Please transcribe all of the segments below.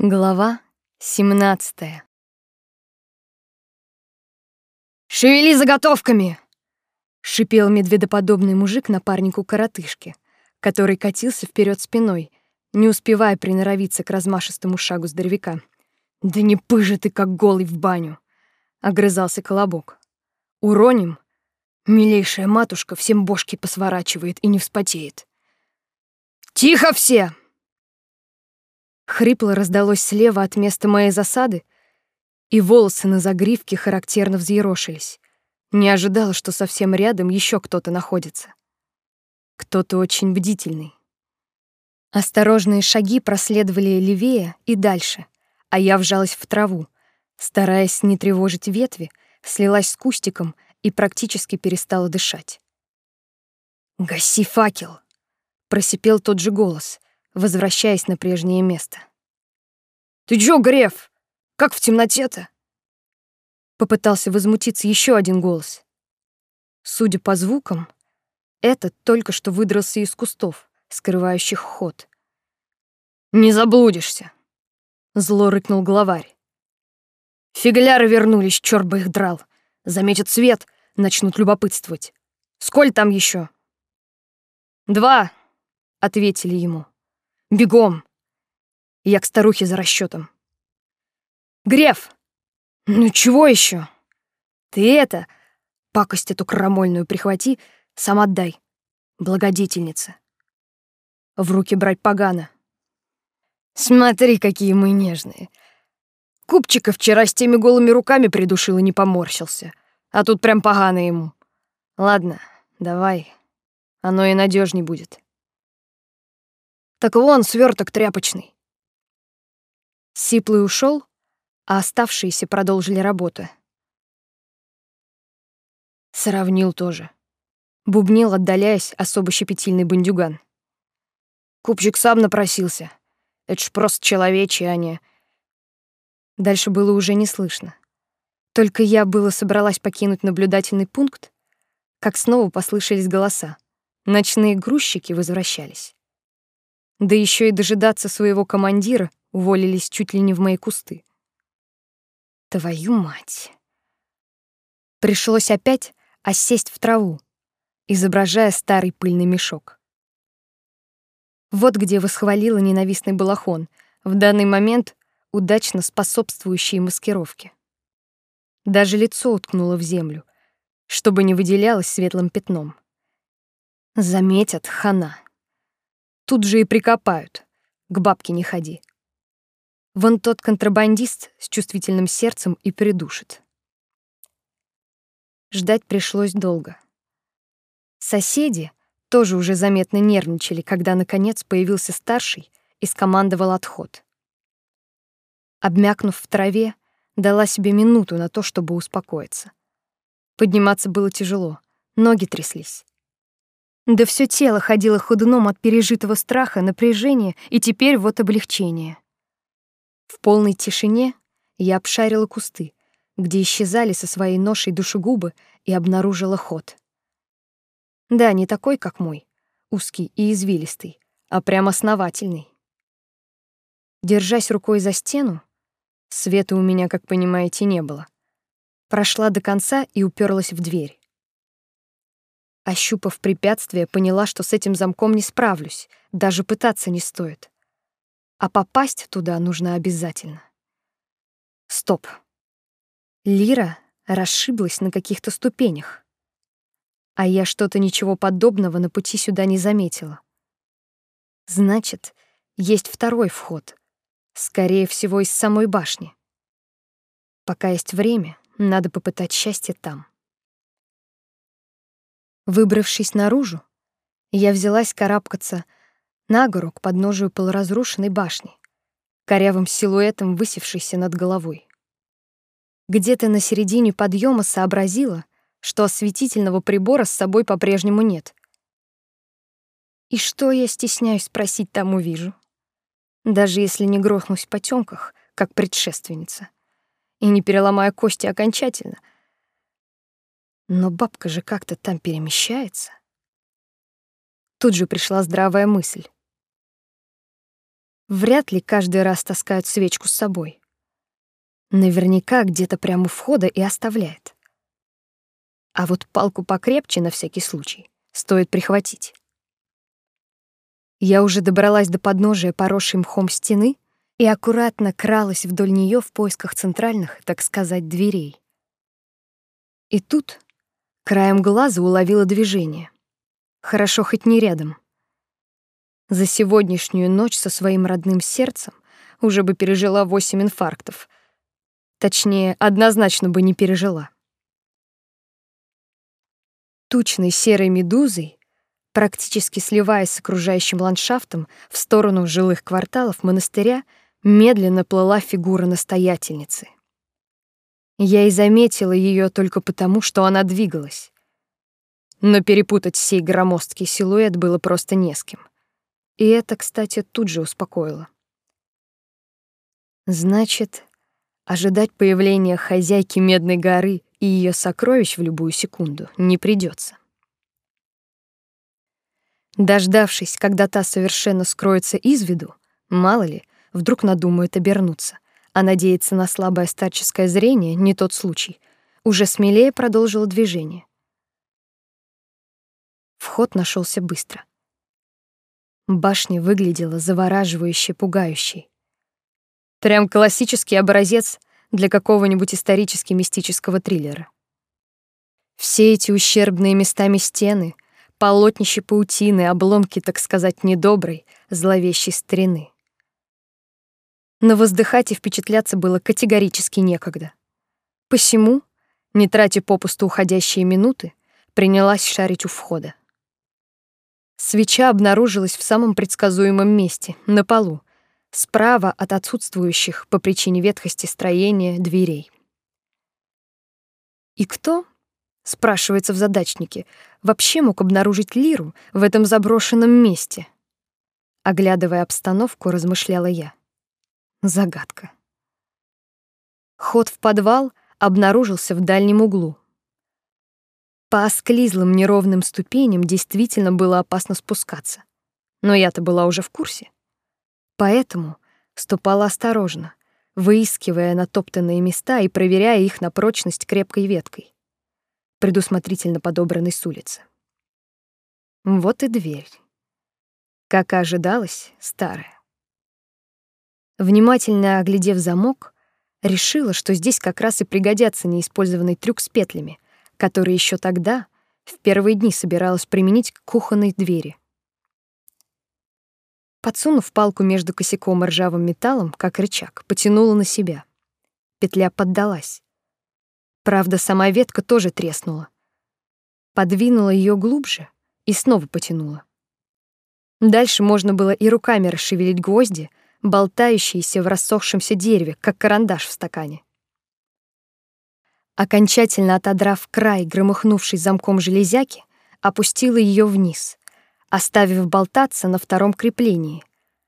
Глава 17. «Шевели заготовками!» — шипел медведоподобный мужик напарнику коротышки, который катился вперед спиной, не успевая приноровиться к размашистому шагу здоровяка. «Да не пыжи ты, как голый в баню!» — огрызался Колобок. «Уроним? Милейшая матушка всем бошки посворачивает и не вспотеет». «Тихо все!» Хрипло раздалось слева от места моей засады, и волосы на загривке характерно взъерошились. Не ожидала, что совсем рядом еще кто-то находится. Кто-то очень бдительный. Осторожные шаги проследовали левее и дальше, а я вжалась в траву, стараясь не тревожить ветви, слилась с кустиком и практически перестала дышать. «Гаси факел!» — просипел тот же голос — возвращаясь на прежнее место. «Ты чё, Греф? Как в темноте-то?» Попытался возмутиться еще один голос. Судя по звукам, этот только что выдрался из кустов, скрывающих ход. «Не заблудишься!» — зло рыкнул главарь. «Фигляры вернулись, чёрт бы их драл. Заметят свет, начнут любопытствовать. Сколь там еще? «Два», — ответили ему. Бегом!» Я к старухе за расчетом. «Греф! Ну чего еще? Ты это, пакость эту крамольную прихвати, сам отдай, благодетельница. В руки брать погано. Смотри, какие мы нежные. Купчика вчера с теми голыми руками придушил и не поморщился, а тут прям погано ему. Ладно, давай, оно и надежней будет. Так вон сверток тряпочный. Сиплый ушел, а оставшиеся продолжили работу. Сравнил тоже. Бубнил, отдаляясь, особо щепетильный бандюган. Купчик сам напросился. Это ж просто человечье, а не... Дальше было уже не слышно. Только я было собралась покинуть наблюдательный пункт, как снова послышались голоса. Ночные грузчики возвращались. Да еще и дожидаться своего командира уволились чуть ли не в мои кусты. Твою мать. Пришлось опять осесть в траву, изображая старый пыльный мешок. Вот где восхвалила ненавистный балахон, в данный момент удачно способствующий маскировке. Даже лицо уткнуло в землю, чтобы не выделялось светлым пятном. Заметят хана. Тут же и прикопают. К бабке не ходи. Вон тот контрабандист с чувствительным сердцем и придушит. Ждать пришлось долго. Соседи тоже уже заметно нервничали, когда наконец появился старший и скомандовал отход. Обмякнув в траве, дала себе минуту на то, чтобы успокоиться. Подниматься было тяжело, ноги тряслись. Да все тело ходило ходуном от пережитого страха, напряжения и теперь вот облегчение. В полной тишине я обшарила кусты, где исчезали со своей ношей душегубы и обнаружила ход. Да, не такой, как мой, узкий и извилистый, а прям основательный. Держась рукой за стену, света у меня, как понимаете, не было. Прошла до конца и уперлась в дверь. Ощупав препятствие, поняла, что с этим замком не справлюсь, даже пытаться не стоит. А попасть туда нужно обязательно. Стоп. Лира расшиблась на каких-то ступенях. А я что-то ничего подобного на пути сюда не заметила. Значит, есть второй вход, скорее всего, из самой башни. Пока есть время, надо попытать счастье там. Выбравшись наружу, я взялась карабкаться на гору к подножию полуразрушенной башни, корявым силуэтом высевшейся над головой. Где-то на середине подъема сообразила, что осветительного прибора с собой по-прежнему нет. И что я стесняюсь спросить там увижу? Даже если не грохнусь в потёмках, как предшественница, и не переломаю кости окончательно — но бабка же как-то там перемещается. Тут же пришла здравая мысль. Вряд ли каждый раз таскают свечку с собой. Наверняка где-то прямо у входа и оставляет. А вот палку покрепче на всякий случай стоит прихватить. Я уже добралась до подножия поросшей мхом стены и аккуратно кралась вдоль нее в поисках центральных, так сказать, дверей. И тут краем глаза уловила движение. Хорошо хоть не рядом. За сегодняшнюю ночь со своим родным сердцем уже бы пережила восемь инфарктов. Точнее, однозначно бы не пережила. Тучной серой медузой, практически сливаясь с окружающим ландшафтом в сторону жилых кварталов монастыря, медленно плыла фигура настоятельницы. Я и заметила ее только потому, что она двигалась. Но перепутать сей громоздкий силуэт было просто не с кем. И это, кстати, тут же успокоило. Значит, ожидать появления хозяйки Медной горы и ее сокровищ в любую секунду не придется. Дождавшись, когда та совершенно скроется из виду, мало ли, вдруг надумает обернуться, а надеяться на слабое старческое зрение не тот случай. Уже смелее продолжила движение. Вход нашелся быстро. Башня выглядела завораживающе пугающей. Прям классический образец для какого-нибудь исторически-мистического триллера. Все эти ущербные местами стены, полотнища паутины, обломки, так сказать, недоброй, зловещей старины. Но воздыхать и впечатляться было категорически некогда. Посему, не тратя попусту уходящие минуты, принялась шарить у входа. Свеча обнаружилась в самом предсказуемом месте, на полу, справа от отсутствующих по причине ветхости строения дверей. И кто, спрашивается в задачнике, вообще мог обнаружить лиру в этом заброшенном месте? Оглядывая обстановку, размышляла я. Загадка. Ход в подвал обнаружился в дальнем углу, по осклизлым неровным ступеням действительно было опасно спускаться. Но я-то была уже в курсе. Поэтому ступала осторожно, выискивая натоптанные места и проверяя их на прочность крепкой веткой, предусмотрительно подобранной с улицы. Вот и дверь. Как и ожидалось, старая. Внимательно оглядев замок, решила, что здесь как раз и пригодятся неиспользованный трюк с петлями — который еще тогда, в первые дни, собиралась применить к кухонной двери. Подсунув палку между косяком и ржавым металлом, как рычаг, потянула на себя. Петля поддалась. Правда, сама ветка тоже треснула. Подвинула ее глубже и снова потянула. Дальше можно было и руками расшевелить гвозди, болтающиеся в рассохшемся дереве, как карандаш в стакане. Окончательно отодрав край громыхнувшей замком железяки, опустила ее вниз, оставив болтаться на втором креплении,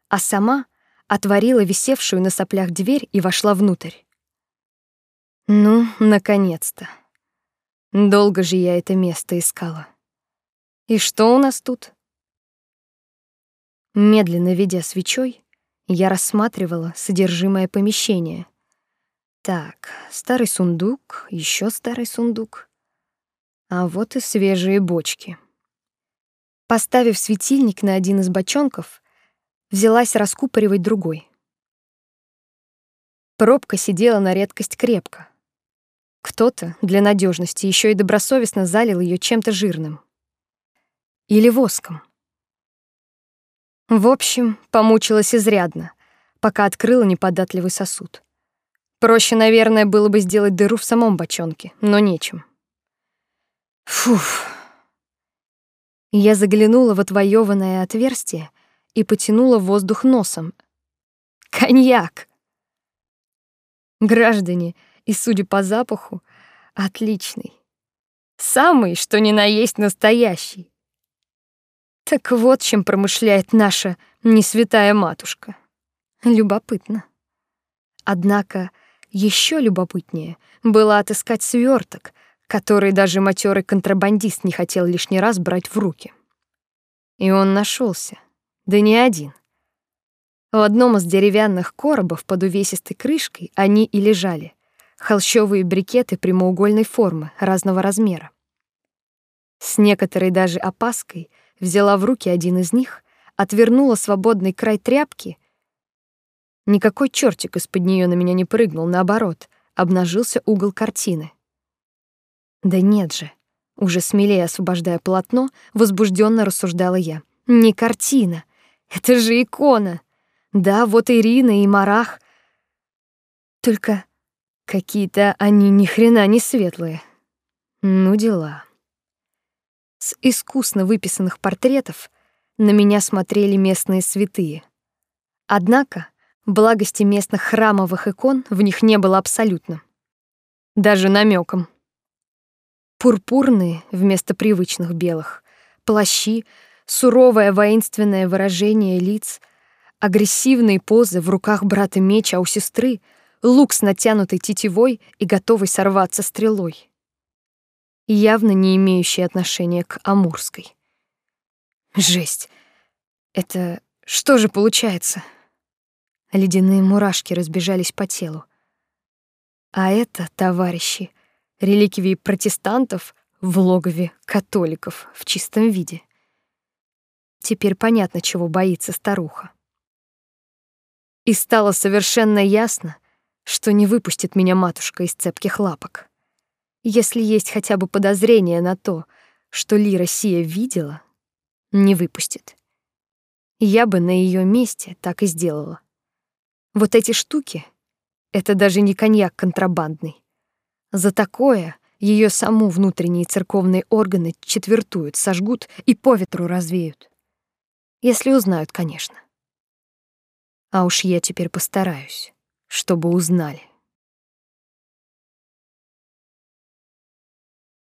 а сама отворила висевшую на соплях дверь и вошла внутрь. Ну, наконец-то. Долго же я это место искала. И что у нас тут? Медленно ведя свечой, я рассматривала содержимое помещения, так, старый сундук, еще старый сундук. А вот и свежие бочки. Поставив светильник на один из бочонков, взялась раскупоривать другой. Пробка сидела на редкость крепко. Кто-то для надежности еще и добросовестно залил ее чем-то жирным. Или воском. В общем, помучилась изрядно, пока открыла неподатливый сосуд. Проще, наверное, было бы сделать дыру в самом бочонке, но нечем. Фуф. Я заглянула в отвоеванное отверстие и потянула воздух носом. Коньяк. Граждане, и судя по запаху, отличный. Самый, что ни на есть настоящий. Так вот, чем промышляет наша несвятая матушка. Любопытно. Однако еще любопытнее было отыскать сверток, который даже матерый контрабандист не хотел лишний раз брать в руки. И он нашелся, да не один. В одном из деревянных коробов под увесистой крышкой они и лежали. Холщовые брикеты прямоугольной формы, разного размера. С некоторой даже опаской взяла в руки один из них, отвернула свободный край тряпки. Никакой чертик из-под нее на меня не прыгнул, наоборот, обнажился угол картины. Да нет же, уже смелее освобождая полотно, возбужденно рассуждала я. Не картина, это же икона. Да, вот Ирина и Марах. Только какие-то они ни хрена не светлые. Ну дела. Искусно выписанных портретов на меня смотрели местные святые. Однако благости местных храмовых икон в них не было абсолютно. Даже намеком. Пурпурные вместо привычных белых, плащи, суровое воинственное выражение лиц, агрессивные позы в руках брата меч, а у сестры лук с натянутой тетивой и готовый сорваться стрелой. Явно не имеющий отношения к Амурской. Жесть. Это что же получается? Ледяные мурашки разбежались по телу. А это, товарищи, реликвии протестантов в логове католиков в чистом виде. Теперь понятно, чего боится старуха. И стало совершенно ясно, что не выпустит меня матушка из цепких лапок. Если есть хотя бы подозрение на то, что Лира Сия видела, не выпустит. Я бы на ее месте так и сделала. Вот эти штуки — это даже не коньяк контрабандный. За такое ее саму внутренние церковные органы четвертуют, сожгут и по ветру развеют. Если узнают, конечно. А уж я теперь постараюсь, чтобы узнали.